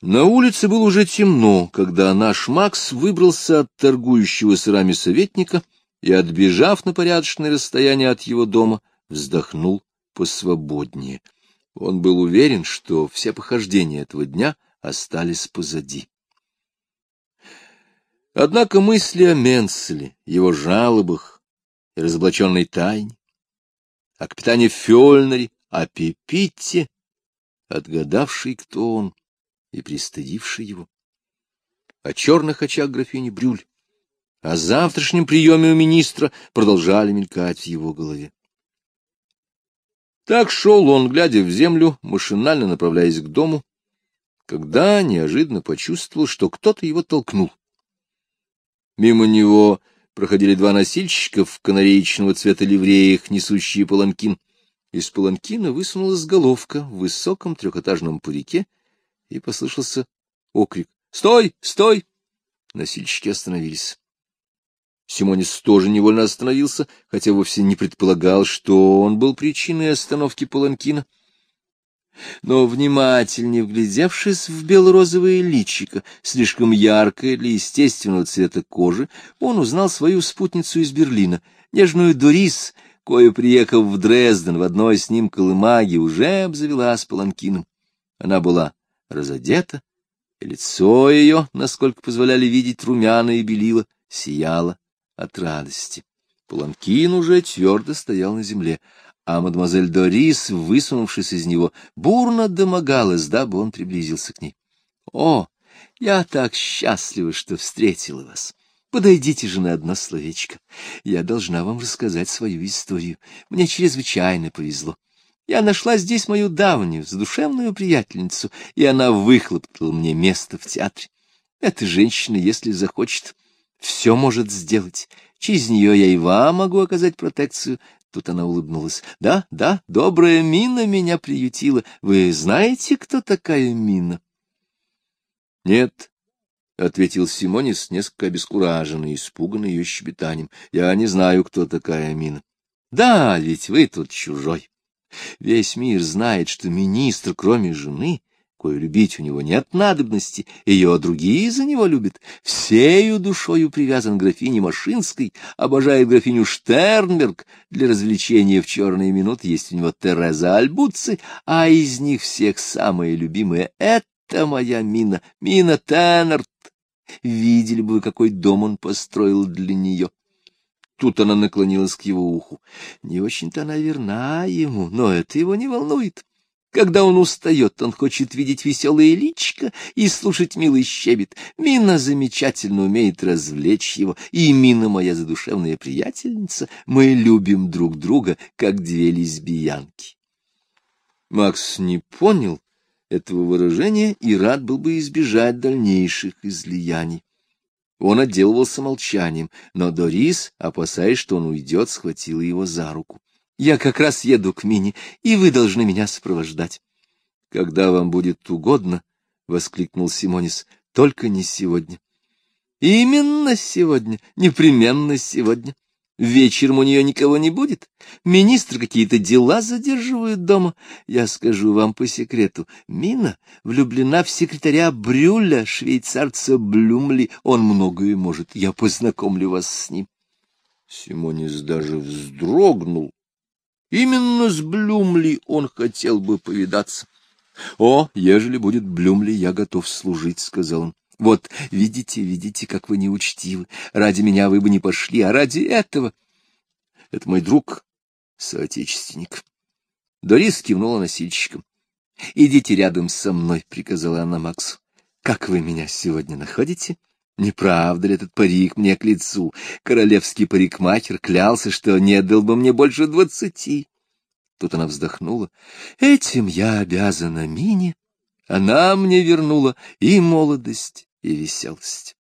На улице было уже темно, когда наш Макс выбрался от торгующего сырами советника и, отбежав на порядочное расстояние от его дома, вздохнул посвободнее. Он был уверен, что все похождения этого дня остались позади. Однако мысли о Менселе, его жалобах и разоблаченной тайне, о капитане Фёльнере, о Пепите, отгадавший, кто он, и пристыдивший его. О черных очах графини Брюль, о завтрашнем приеме у министра продолжали мелькать в его голове. Так шел он, глядя в землю, машинально направляясь к дому, когда неожиданно почувствовал, что кто-то его толкнул. Мимо него проходили два носильщика в канареечного цвета ливреях, несущие паланкин. Из паланкина высунулась головка в высоком трехэтажном парике и послышался окрик. «Стой! Стой!» Носильщики остановились. Симонис тоже невольно остановился, хотя вовсе не предполагал, что он был причиной остановки Паланкина. Но, внимательнее вглядевшись в бело-розовое личико, слишком яркое для естественного цвета кожи, он узнал свою спутницу из Берлина, нежную Дорис, кое, приехав в Дрезден в одной с ним колымаге, уже обзавелась Паланкином. Она была разодета, и лицо ее, насколько позволяли видеть румяна и белила, сияло от радости. Паланкин уже твердо стоял на земле, а мадемуазель Дорис, высунувшись из него, бурно домогалась, дабы он приблизился к ней. — О, я так счастлива, что встретила вас! Подойдите же на одно словечко. Я должна вам рассказать свою историю. Мне чрезвычайно повезло. Я нашла здесь мою давнюю, задушевную приятельницу, и она выхлопотала мне место в театре. Эта женщина, если захочет, все может сделать. Через нее я и вам могу оказать протекцию. Тут она улыбнулась. Да, да, добрая Мина меня приютила. Вы знаете, кто такая Мина? Нет, — ответил Симонис, несколько обескураженный, испуганный ее щебетанием. — Я не знаю, кто такая Мина. — Да, ведь вы тут чужой. Весь мир знает, что министр, кроме жены, кою любить у него нет надобности, ее другие за него любят, всею душою привязан к графине Машинской, обожает графиню Штернберг, для развлечения в черные минуты есть у него Тереза Альбуци, а из них всех самая любимая — это моя Мина, Мина Теннерт. Видели бы вы, какой дом он построил для нее. Тут она наклонилась к его уху. Не очень-то она верна ему, но это его не волнует. Когда он устает, он хочет видеть веселое личико и слушать милый щебет. Мина замечательно умеет развлечь его, и Мина моя задушевная приятельница. Мы любим друг друга, как две лесбиянки. Макс не понял этого выражения и рад был бы избежать дальнейших излияний. Он отделывался молчанием, но Дорис, опасаясь, что он уйдет, схватила его за руку. — Я как раз еду к Мине, и вы должны меня сопровождать. — Когда вам будет угодно, — воскликнул Симонис, — только не сегодня. — Именно сегодня, непременно сегодня. Вечером у нее никого не будет. Министр какие-то дела задерживают дома. Я скажу вам по секрету. Мина влюблена в секретаря Брюля, швейцарца Блюмли. Он многое может. Я познакомлю вас с ним. Симонис даже вздрогнул. Именно с Блюмли он хотел бы повидаться. — О, ежели будет Блюмли, я готов служить, — сказал он. Вот, видите, видите, как вы неучтивы. Ради меня вы бы не пошли, а ради этого... Это мой друг, соотечественник. Дорис кивнула носильщиком. — Идите рядом со мной, — приказала она Максу. — Как вы меня сегодня находите? Не правда ли этот парик мне к лицу? Королевский парикмахер клялся, что не дал бы мне больше двадцати. Тут она вздохнула. — Этим я обязана Мине. Она мне вернула и молодость, и веселость.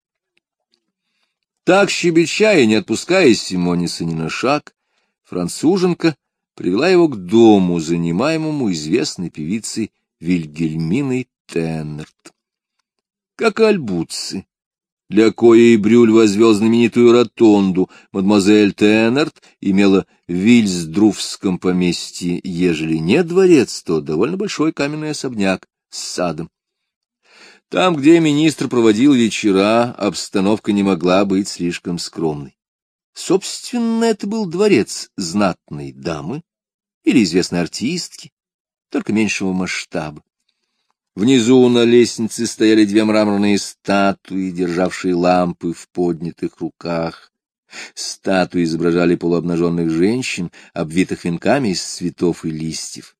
Так, щебеча и не отпуская Симониса ни на шаг, француженка привела его к дому, занимаемому известной певицей Вильгельминой Теннерт. Как альбутцы, для коей Брюль возвел знаменитую ротонду, мадемуазель Теннерт имела в Вильсдруфском поместье, ежели не дворец, то довольно большой каменный особняк с садом. Там, где министр проводил вечера, обстановка не могла быть слишком скромной. Собственно, это был дворец знатной дамы или известной артистки, только меньшего масштаба. Внизу на лестнице стояли две мраморные статуи, державшие лампы в поднятых руках. Статуи изображали полуобнаженных женщин, обвитых венками из цветов и листьев.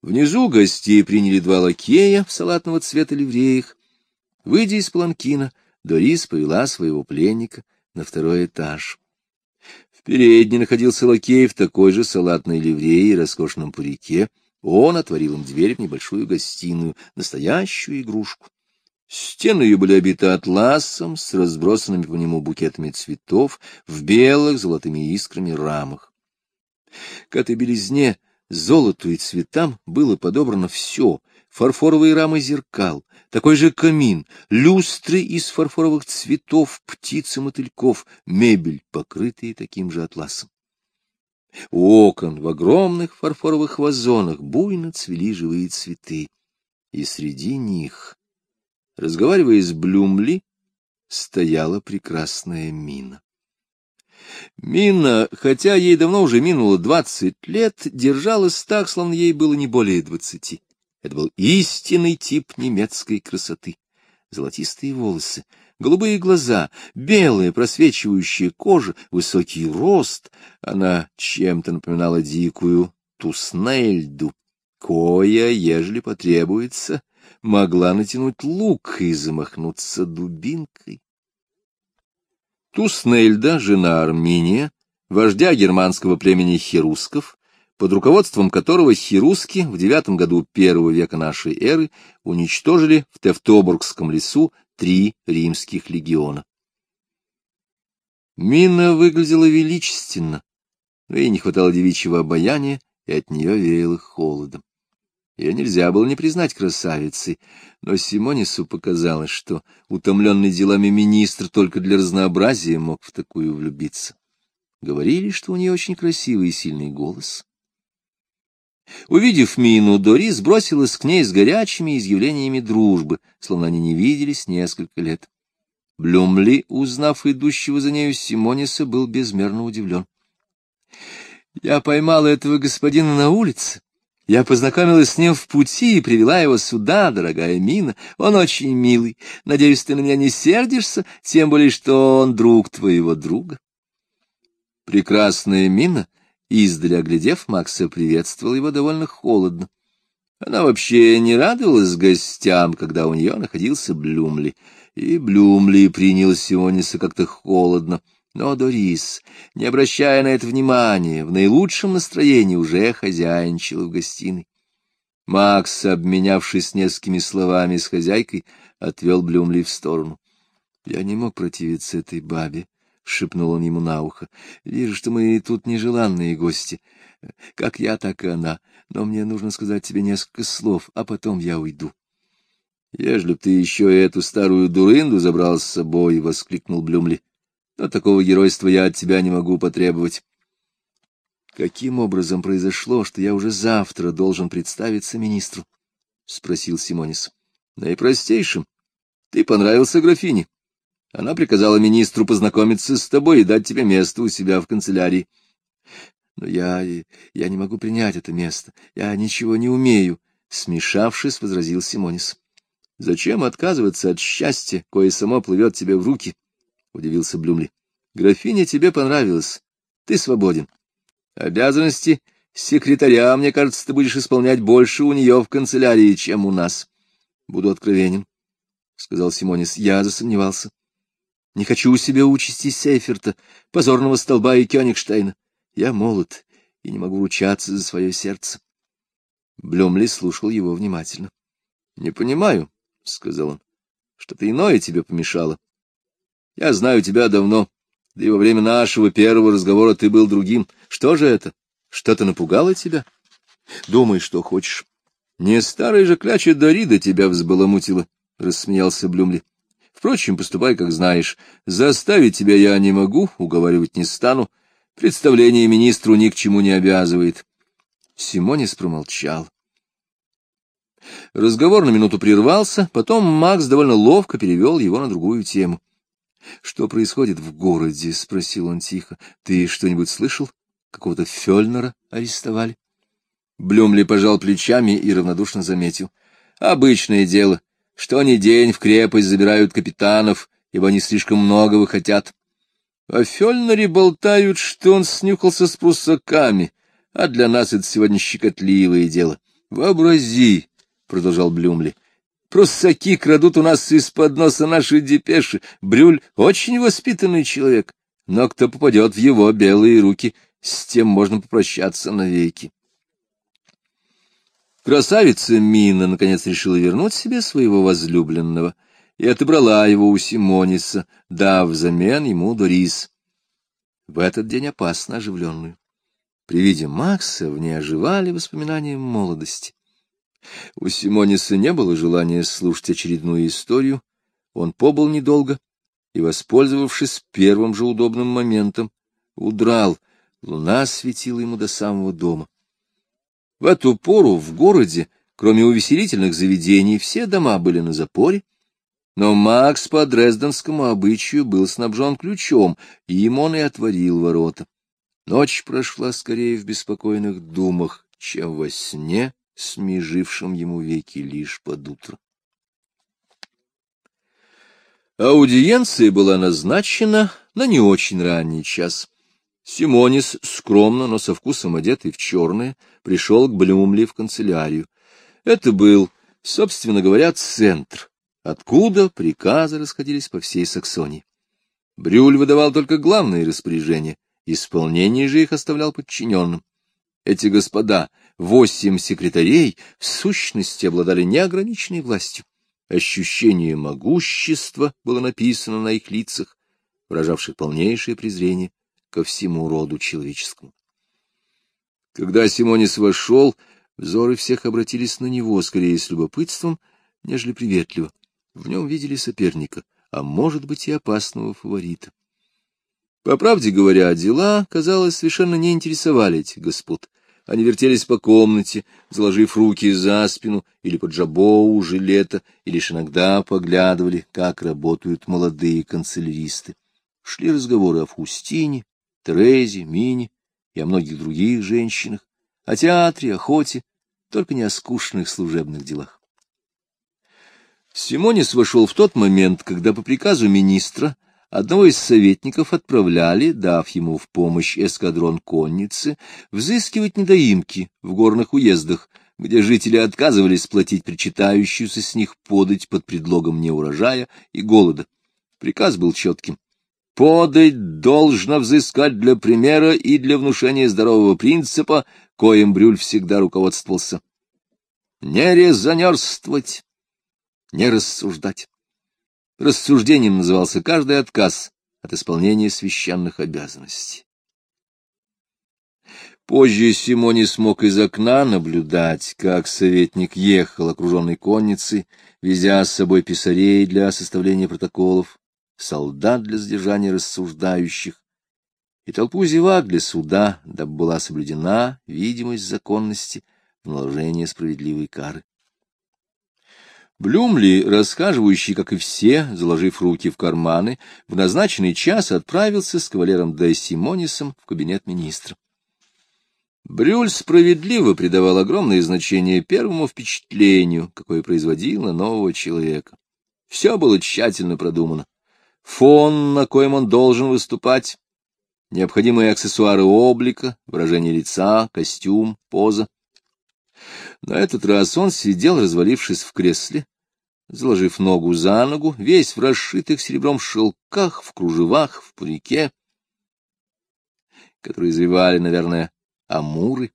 Внизу гостей приняли два лакея в салатного цвета ливреях. Выйдя из паланкина, Дорис повела своего пленника на второй этаж. В передней находился лакей в такой же салатной ливрее и роскошном парике, он отворил им дверь в небольшую гостиную, настоящую игрушку. Стены ее были обиты атласом с разбросанными по нему букетами цветов в белых золотыми искрами рамах. К этой белизне, золоту и цветам было подобрано все — фарфоровые рамы зеркал, такой же камин, люстры из фарфоровых цветов, птиц и мотыльков, мебель, покрытые таким же атласом. У окон в огромных фарфоровых вазонах буйно цвели живые цветы, и среди них, разговаривая с Блюмли, стояла прекрасная Мина. Мина, хотя ей давно уже минуло двадцать лет, держалась так, словно ей было не более двадцати. Это был истинный тип немецкой красоты. Золотистые волосы, голубые глаза, белая просвечивающая кожа, высокий рост. Она чем-то напоминала дикую туснельду, коя, ежели потребуется, могла натянуть лук и замахнуться дубинкой. Туснельда, жена Армения, вождя германского племени херусков, под руководством которого хируски в девятом году первого века нашей эры уничтожили в Тевтобургском лесу три римских легиона. Мина выглядела величественно, но ей не хватало девичьего обаяния, и от нее веяло холодом. Ее нельзя было не признать красавицей, но Симонису показалось, что утомленный делами министр только для разнообразия мог в такую влюбиться. Говорили, что у нее очень красивый и сильный голос. Увидев Мину, Дорис бросилась к ней с горячими изъявлениями дружбы, словно они не виделись несколько лет. Блюмли, узнав идущего за нею Симониса, был безмерно удивлен. — Я поймала этого господина на улице. Я познакомилась с ним в пути и привела его сюда, дорогая Мина. Он очень милый. Надеюсь, ты на меня не сердишься, тем более, что он друг твоего друга. Прекрасная Мина — Издали оглядев, Макса приветствовал его довольно холодно. Она вообще не радовалась гостям, когда у нее находился Блюмли, и Блюмли принял Сиониса как-то холодно. Но Дорис, не обращая на это внимания, в наилучшем настроении уже хозяйничала в гостиной. Макс, обменявшись несколькими словами с хозяйкой, отвел Блюмли в сторону. Я не мог противиться этой бабе, — шепнул он ему на ухо. — Вижу, что мы тут нежеланные гости. Как я, так и она. Но мне нужно сказать тебе несколько слов, а потом я уйду. — Ежели б ты еще эту старую дурынду забрал с собой, — воскликнул Блюмли. — Но такого геройства я от тебя не могу потребовать. — Каким образом произошло, что я уже завтра должен представиться министру? — спросил Симонис. — Наипростейшим. Ты понравился графине. Она приказала министру познакомиться с тобой и дать тебе место у себя в канцелярии. Но я... я не могу принять это место. Я ничего не умею, — смешавшись, возразил Симонис. — Зачем отказываться от счастья, кое само плывет тебе в руки? — удивился Блюмли. — Графиня тебе понравилась. Ты свободен. Обязанности секретаря, мне кажется, ты будешь исполнять больше у нее в канцелярии, чем у нас. Буду откровенен, — сказал Симонис. Я засомневался. Не хочу у себя участи Сейферта, позорного столба и Кёнигштейна. Я молод и не могу ручаться за свое сердце. Блюмли слушал его внимательно. — Не понимаю, — сказал он, — что-то иное тебе помешало. Я знаю тебя давно, да и во время нашего первого разговора ты был другим. Что же это? Что-то напугало тебя? Думай, что хочешь. Не старый же кляча Дорида тебя взбаламутила, — рассмеялся Блюмли. Впрочем, поступай, как знаешь. Заставить тебя я не могу, уговаривать не стану. Представление министру ни к чему не обязывает. Симонис промолчал. Разговор на минуту прервался, потом Макс довольно ловко перевел его на другую тему. — Что происходит в городе? — спросил он тихо. — Ты что-нибудь слышал? Какого-то Фельнера арестовали? Блюмли пожал плечами и равнодушно заметил. — Обычное дело. Что ни день в крепость забирают капитанов, ибо они слишком многого хотят. О Фельнере болтают, что он снюхался с прусаками, а для нас это сегодня щекотливое дело. Вообрази, — продолжал Блюмли, — прусаки крадут у нас из-под носа наши депеши. Брюль — очень воспитанный человек, но кто попадет в его белые руки, с тем можно попрощаться навеки. Красавица Мина наконец решила вернуть себе своего возлюбленного — и отобрала его у Симониса, дав взамен ему Дорис. В этот день опасно оживленную. При виде Макса в ней оживали воспоминания молодости. У Симониса не было желания слушать очередную историю, он побыл недолго и, воспользовавшись первым же удобным моментом, удрал, луна светила ему до самого дома. В эту пору в городе, кроме увеселительных заведений, все дома были на запоре, но Макс по дрезденскому обычаю был снабжен ключом, и им он и отворил ворота. Ночь прошла скорее в беспокойных думах, чем во сне, смежившем ему веки лишь под утро. Аудиенция была назначена на не очень ранний час. Симонис, скромно, но со вкусом одетый в черное, пришел к Блюмли в канцелярию. Это был, собственно говоря, центр, откуда приказы расходились по всей Саксонии. Брюль выдавал только главные распоряжения, исполнение же их оставлял подчиненным. Эти господа, восемь секретарей, в сущности обладали неограниченной властью. Ощущение могущества было написано на их лицах, выражавших полнейшее презрение ко всему роду человеческому. Когда Симонис вошел, взоры всех обратились на него скорее с любопытством, нежели приветливо. В нем видели соперника, а может быть и опасного фаворита. По правде говоря, дела, казалось, совершенно не интересовали этих господ. Они вертелись по комнате, заложив руки за спину или под жабо жилета, и лишь иногда поглядывали, как работают молодые канцеляристы. Шли разговоры о Фустине, Терезе, Мине и о многих других женщинах, о театре, охоте, только не о скучных служебных делах. Симонис вошел в тот момент, когда по приказу министра одного из советников отправляли, дав ему в помощь эскадрон конницы, взыскивать недоимки в горных уездах, где жители отказывались платить причитающуюся с них подать под предлогом неурожая и голода. Приказ был четким. Подать должно взыскать для примера и для внушения здорового принципа, коим Брюль всегда руководствовался. Не резонерствовать, не рассуждать. Рассуждением назывался каждый отказ от исполнения священных обязанностей. Позже Симони смог из окна наблюдать, как советник ехал, окруженный конницей, везя с собой писарей для составления протоколов, солдат для задержания рассуждающих, и толпу зевак для суда, дабы была соблюдена видимость законности в справедливой кары. Блюмли, рассказывающий, как и все, заложив руки в карманы, в назначенный час отправился с кавалером де Симонисом в кабинет министра. Брюль справедливо придавал огромное значение первому впечатлению, какое производил на нового человека. Все было тщательно продумано. Фон, на коем он должен выступать, необходимые аксессуары облика, выражение лица, костюм, поза. На этот раз он сидел, развалившись в кресле, заложив ногу за ногу, весь в расшитых серебром шелках, в кружевах, в парике, которые извивали, наверное, амуры,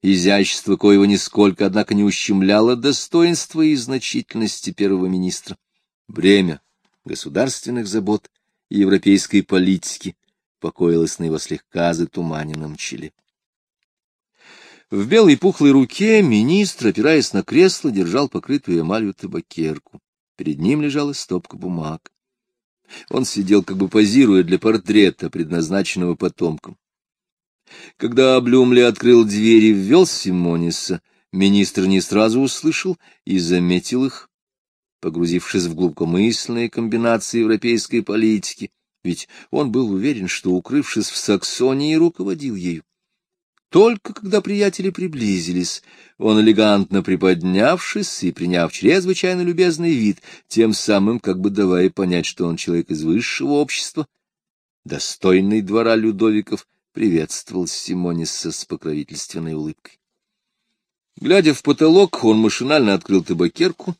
изящество коего нисколько, однако, не ущемляло достоинства и значительности первого министра. Бремя государственных забот и европейской политики покоилось на его слегка затуманенном челе. В белой пухлой руке министр, опираясь на кресло, держал покрытую эмалью табакерку. Перед ним лежала стопка бумаг. Он сидел, как бы позируя для портрета, предназначенного потомкам. Когда Блюмли открыл дверь и ввел Симониса, Министр не сразу услышал и заметил их, погрузившись в глубокомысленные комбинации европейской политики, ведь он был уверен, что, укрывшись в Саксонии, руководил ею. Только когда приятели приблизились, он, элегантно приподнявшись и приняв чрезвычайно любезный вид, тем самым как бы давая понять, что он человек из высшего общества, достойный двора Людовиков, приветствовал Симониса с покровительственной улыбкой. Глядя в потолок, он машинально открыл табакерку,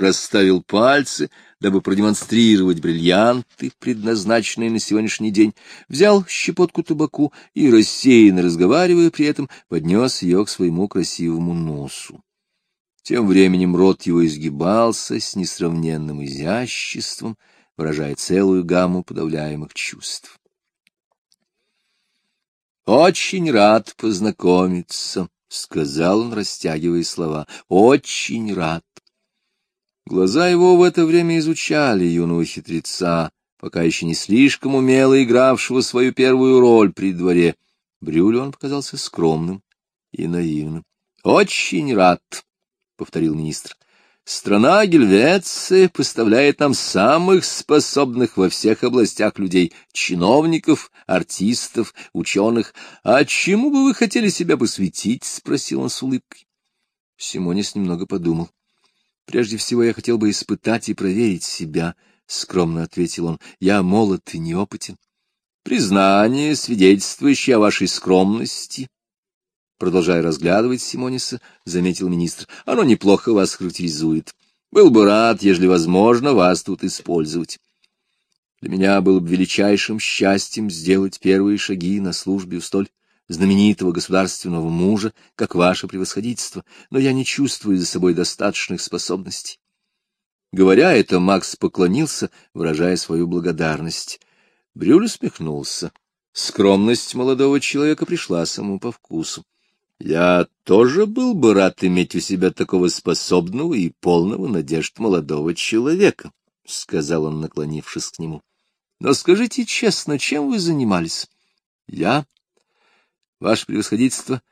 расставил пальцы, дабы продемонстрировать бриллианты, предназначенные на сегодняшний день, взял щепотку табаку и, рассеянно разговаривая при этом, поднес ее к своему красивому носу. Тем временем рот его изгибался с несравненным изяществом, выражая целую гамму подавляемых чувств. «Очень рад познакомиться», — сказал он, растягивая слова. — Очень рад. Глаза его в это время изучали юного хитреца, пока еще не слишком умело игравшего свою первую роль при дворе. Брюлю он показался скромным и наивным. — Очень рад, — повторил министр. Страна Гельвеция поставляет нам самых способных во всех областях людей, чиновников, артистов, ученых. А чему бы вы хотели себя посвятить? — спросил он с улыбкой. Симонис немного подумал. — Прежде всего я хотел бы испытать и проверить себя, — скромно ответил он. — Я молод и неопытен. — Признание, свидетельствующее о вашей скромности, Продолжая разглядывать Симониса, заметил министр. — Оно неплохо вас характеризует. Был бы рад, если возможно, вас тут использовать. Для меня было бы величайшим счастьем сделать первые шаги на службе у столь знаменитого государственного мужа, как ваше превосходительство, но я не чувствую за собой достаточных способностей. Говоря это, Макс поклонился, выражая свою благодарность. Брюль усмехнулся. Скромность молодого человека пришла самому по вкусу. Я тоже был бы рад иметь у себя такого способного и полного надежд молодого человека, — сказал он, наклонившись к нему. — Но скажите честно, чем вы занимались? — Я? — Ваше превосходительство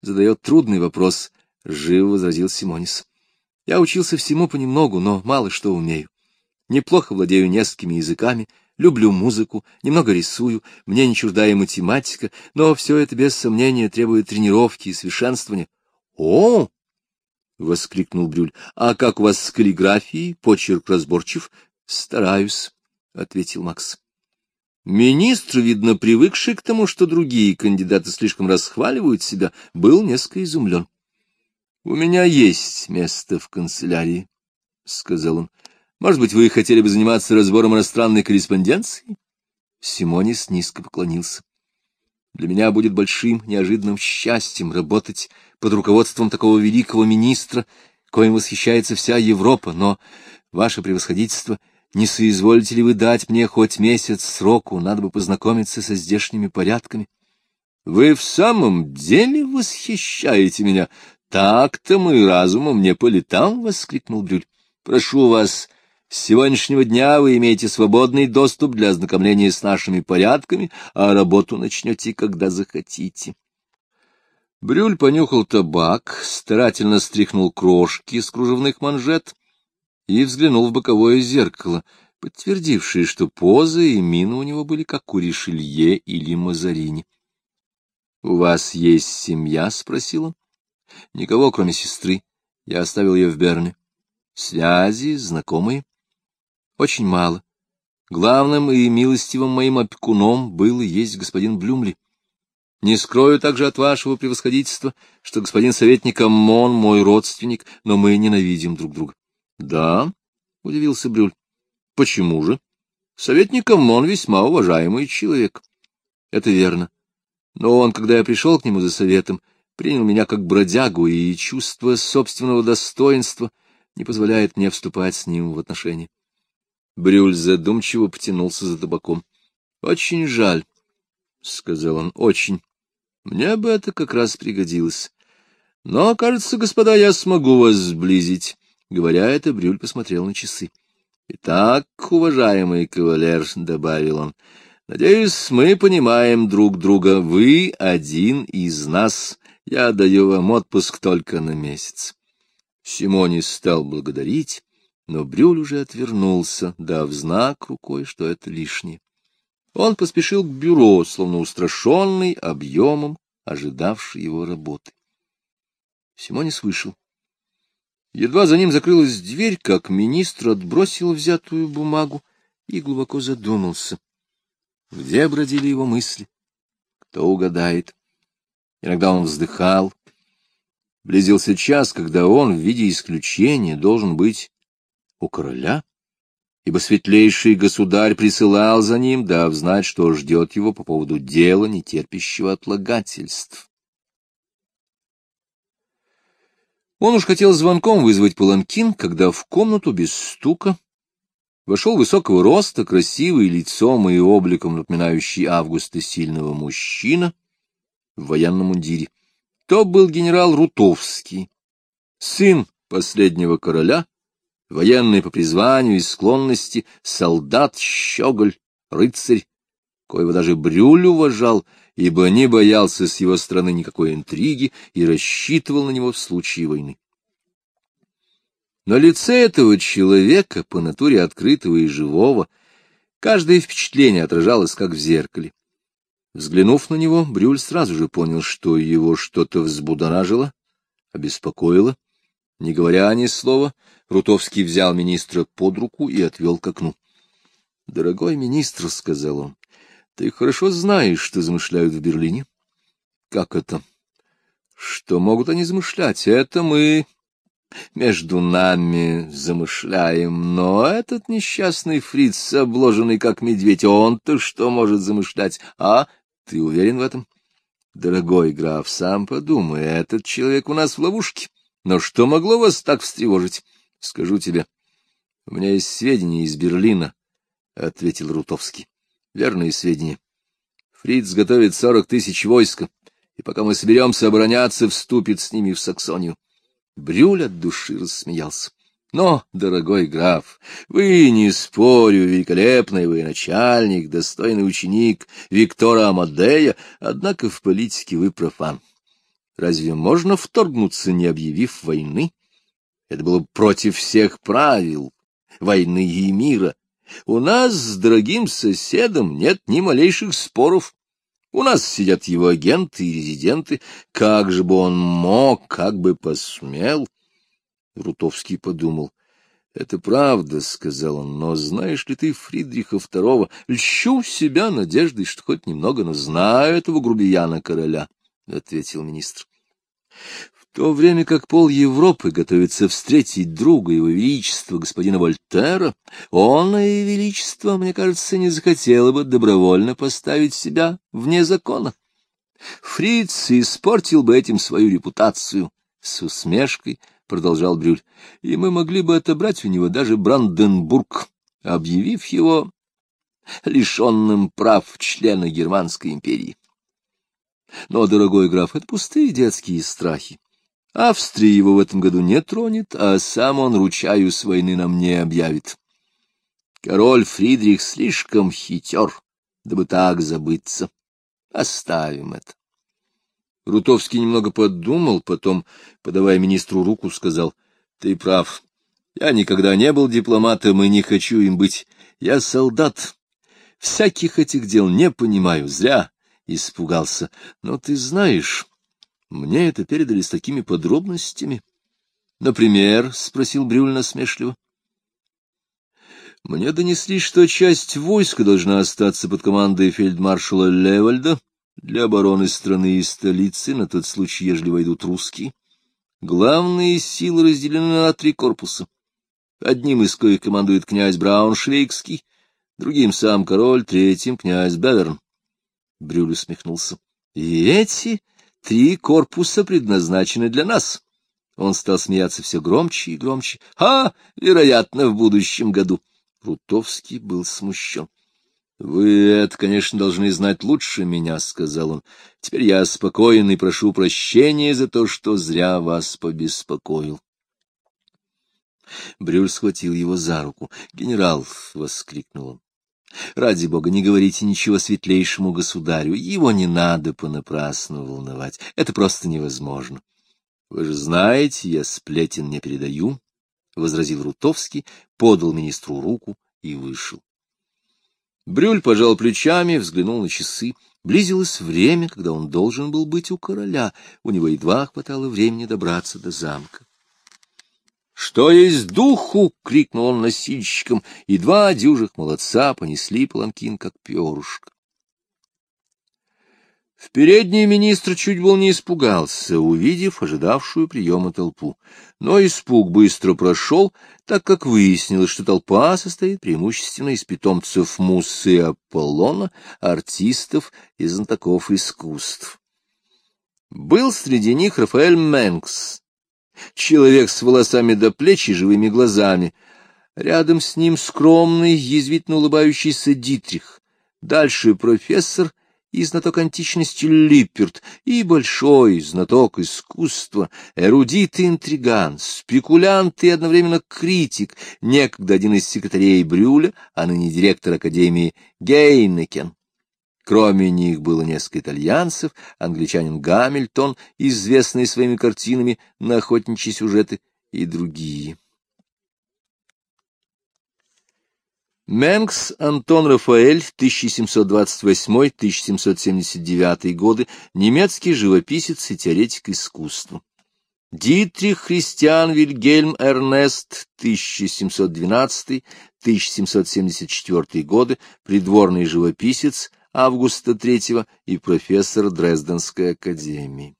задает трудный вопрос, — живо возразил Симонис. — Я учился всему понемногу, но мало что умею. Неплохо владею несколькими языками, люблю музыку, немного рисую, мне не чуждая математика, но все это без сомнения требует тренировки и совершенствования. — О! — воскликнул Брюль. — А как у вас с каллиграфией? Почерк разборчив? — Стараюсь, — ответил Макс. Министр, видно, привыкший к тому, что другие кандидаты слишком расхваливают себя, был несколько изумлен. — У меня есть место в канцелярии, — сказал он. Может быть, вы хотели бы заниматься разбором иностранной корреспонденции? Симонис низко поклонился. Для меня будет большим неожиданным счастьем работать под руководством такого великого министра, коим восхищается вся Европа, но, ваше превосходительство, не соизволите ли вы дать мне хоть месяц сроку, надо бы познакомиться со здешними порядками? — Вы в самом деле восхищаете меня? Так-то мы разумом не по летам, — воскликнул Брюль. — Прошу вас с сегодняшнего дня вы имеете свободный доступ для ознакомления с нашими порядками, а работу начнете, когда захотите. Брюль понюхал табак, старательно стряхнул крошки с кружевных манжет и взглянул в боковое зеркало, подтвердившее, что поза и мина у него были как у Ришелье или Мазарини. — У вас есть семья? — спросил он. — Никого, кроме сестры. Я оставил ее в Берне. — Связи, знакомые? Очень мало. Главным и милостивым моим опекуном был и есть господин Блюмли. Не скрою также от вашего превосходительства, что господин советник Аммон мой родственник, но мы ненавидим друг друга. — Да, — удивился Брюль. — Почему же? Советник Аммон весьма уважаемый человек. — Это верно. Но он, когда я пришел к нему за советом, принял меня как бродягу, и чувство собственного достоинства не позволяет мне вступать с ним в отношения. Брюль задумчиво потянулся за табаком. — Очень жаль, — сказал он, — очень. Мне бы это как раз пригодилось. Но, кажется, господа, я смогу вас сблизить. Говоря это, Брюль посмотрел на часы. — Итак, уважаемый кавалер, — добавил он, — надеюсь, мы понимаем друг друга. Вы один из нас. Я даю вам отпуск только на месяц. Симони стал благодарить, но Брюль уже отвернулся, дав знак рукой, что это лишнее. Он поспешил к бюро, словно устрашенный объемом, ожидавший его работы. Симонис вышел. Едва за ним закрылась дверь, как министр отбросил взятую бумагу и глубоко задумался. Где бродили его мысли? Кто угадает? Иногда он вздыхал. Близился час, когда он в виде исключения должен быть у короля, ибо светлейший государь присылал за ним, дав знать, что ждет его по поводу дела, не терпящего отлагательств. Он уж хотел звонком вызвать паланкин, когда в комнату без стука вошел высокого роста, красивый лицом и обликом напоминающий Августа сильного мужчина в военном мундире. То был генерал Рутовский, сын последнего короля, военный по призванию и склонности, солдат, щеголь, рыцарь, коего даже Брюль уважал, ибо не боялся с его стороны никакой интриги и рассчитывал на него в случае войны. На лице этого человека, по натуре открытого и живого, каждое впечатление отражалось, как в зеркале. Взглянув на него, Брюль сразу же понял, что его что-то взбудоражило, обеспокоило. Не говоря ни слова, Рутовский взял министра под руку и отвел к окну. — Дорогой министр, — сказал он, — ты хорошо знаешь, что замышляют в Берлине. — Как это? — Что могут они замышлять? Это мы между нами замышляем, но этот несчастный фриц, обложенный как медведь, он-то что может замышлять? А ты уверен в этом? Дорогой граф, сам подумай, этот человек у нас в ловушке. Но что могло вас так встревожить? Скажу тебе. У меня есть сведения из Берлина, — ответил Рутовский. Верные сведения. Фриц готовит сорок тысяч войска, и пока мы соберемся обороняться, вступит с ними в Саксонию. Брюль от души рассмеялся. Но, дорогой граф, вы, не спорю, великолепный вы начальник, достойный ученик Виктора Амадея, однако в политике вы профан. Разве можно вторгнуться, не объявив войны? Это было против всех правил войны и мира. У нас с дорогим соседом нет ни малейших споров. У нас сидят его агенты и резиденты. Как же бы он мог, как бы посмел? Рутовский подумал. — Это правда, — сказал он, — но знаешь ли ты Фридриха II? Льщу себя надеждой, что хоть немного, но знаю этого грубияна-короля, — ответил министр. То время как пол Европы готовится встретить друга его величества господина Вольтера, он, и величество, мне кажется, не захотело бы добровольно поставить себя вне закона. Фриц испортил бы этим свою репутацию. С усмешкой продолжал Брюль, и мы могли бы отобрать у него даже Бранденбург, объявив его лишенным прав члена Германской империи. Но, дорогой граф, это пустые детские страхи. Австрия его в этом году не тронет, а сам он, ручаюсь, войны нам не объявит. Король Фридрих слишком хитер, дабы так забыться. Оставим это. Рутовский немного подумал, потом, подавая министру руку, сказал, — Ты прав. Я никогда не был дипломатом и не хочу им быть. Я солдат. Всяких этих дел не понимаю. Зря испугался. Но ты знаешь, мне это передали с такими подробностями. — Например, — спросил Брюль насмешливо. — Мне донесли, что часть войска должна остаться под командой фельдмаршала Левальда для обороны страны и столицы на тот случай, ежели войдут русские. Главные силы разделены на три корпуса. Одним из коих командует князь Брауншвейгский, другим сам король, третьим князь Беверн. Брюль усмехнулся. — И эти три корпуса предназначены для нас. Он стал смеяться все громче и громче. — А, вероятно, в будущем году. Рутовский был смущен. — Вы это, конечно, должны знать лучше меня, — сказал он. — Теперь я спокоен и прошу прощения за то, что зря вас побеспокоил. Брюль схватил его за руку. — Генерал! — воскликнул он. Ради бога, не говорите ничего светлейшему государю, его не надо понапрасну волновать, это просто невозможно. — Вы же знаете, я сплетен не передаю, — возразил Рутовский, подал министру руку и вышел. Брюль пожал плечами, взглянул на часы. Близилось время, когда он должен был быть у короля. У него едва хватало времени добраться до замка. «Что есть духу?» — крикнул он носильщикам, и два дюжих молодца понесли паланкин, как перышко. В передний министр чуть был не испугался, увидев ожидавшую приема толпу. Но испуг быстро прошел, так как выяснилось, что толпа состоит преимущественно из питомцев Муссы и Аполлона, артистов и знатоков искусств. Был среди них Рафаэль Мэнкс, человек с волосами до плеч и живыми глазами. Рядом с ним скромный, язвительно улыбающийся Дитрих. Дальше профессор и знаток античности Липперт, и большой знаток искусства, эрудит и интриган, спекулянт и одновременно критик, некогда один из секретарей Брюля, а ныне директор Академии Гейнекен. Кроме них было несколько итальянцев, англичанин Гамильтон, известный своими картинами на охотничьи сюжеты, и другие. Менгс Антон Рафаэль, 1728-1779 годы, немецкий живописец и теоретик искусства. Дитрих Христиан Вильгельм Эрнест, 1712-1774 годы, придворный живописец, Августа III и профессор Дрезденской академии.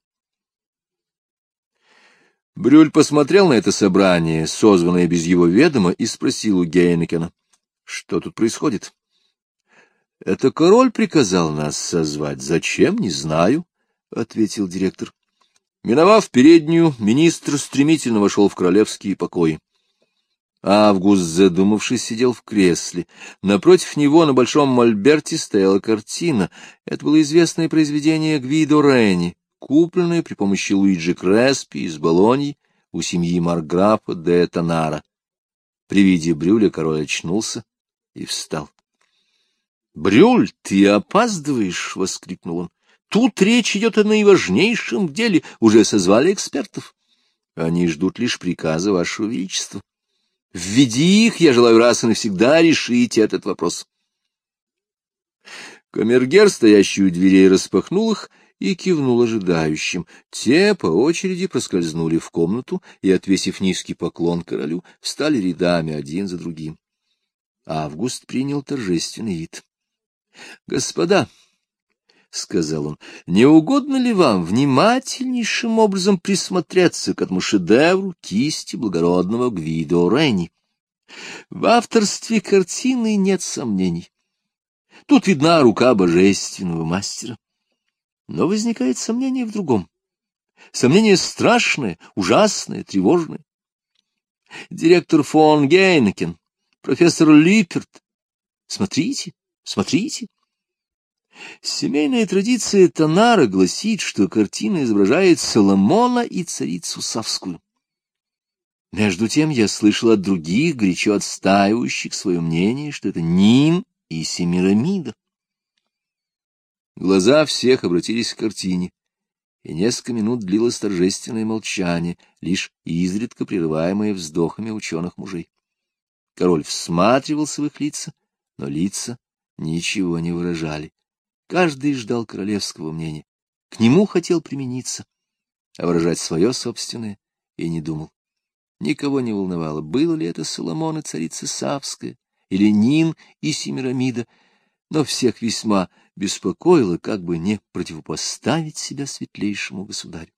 Брюль посмотрел на это собрание, созванное без его ведома, и спросил у Гейнекена, что тут происходит. — Это король приказал нас созвать. Зачем, не знаю, — ответил директор. Миновав переднюю, министр стремительно вошел в королевские покои. Август, задумавшись, сидел в кресле. Напротив него на большом мольберте стояла картина. Это было известное произведение Гвидо Рени, купленное при помощи Луиджи Креспи из Болоньи у семьи Марграфа де Танара. При виде Брюля король очнулся и встал. — Брюль, ты опаздываешь! — воскликнул он. — Тут речь идет о наиважнейшем деле. Уже созвали экспертов. Они ждут лишь приказа Вашего Величества. Введи их, я желаю раз и навсегда решить этот вопрос. Камергер, стоящий у дверей, распахнул их и кивнул ожидающим. Те по очереди проскользнули в комнату и, отвесив низкий поклон королю, встали рядами один за другим. Август принял торжественный вид. — Господа, — сказал он, — не угодно ли вам внимательнейшим образом присмотреться к этому шедевру кисти благородного Гвидо Ренни? В авторстве картины нет сомнений. Тут видна рука божественного мастера. Но возникает сомнение в другом. Сомнение страшное, ужасное, тревожное. Директор фон Гейнекен, профессор Липерт. Смотрите, смотрите. Семейная традиция Танара гласит, что картина изображает Соломона и царицу Савскую. Между тем я слышал от других, горячо отстаивающих свое мнение, что это Нин и Семирамида. Глаза всех обратились к картине, и несколько минут длилось торжественное молчание, лишь изредка прерываемое вздохами ученых мужей. Король всматривался в их лица, но лица ничего не выражали. Каждый ждал королевского мнения. К нему хотел примениться, а выражать свое собственное и не думал. Никого не волновало, было ли это Соломон и царица Савская, или Нин и Семирамида, но всех весьма беспокоило, как бы не противопоставить себя светлейшему государю.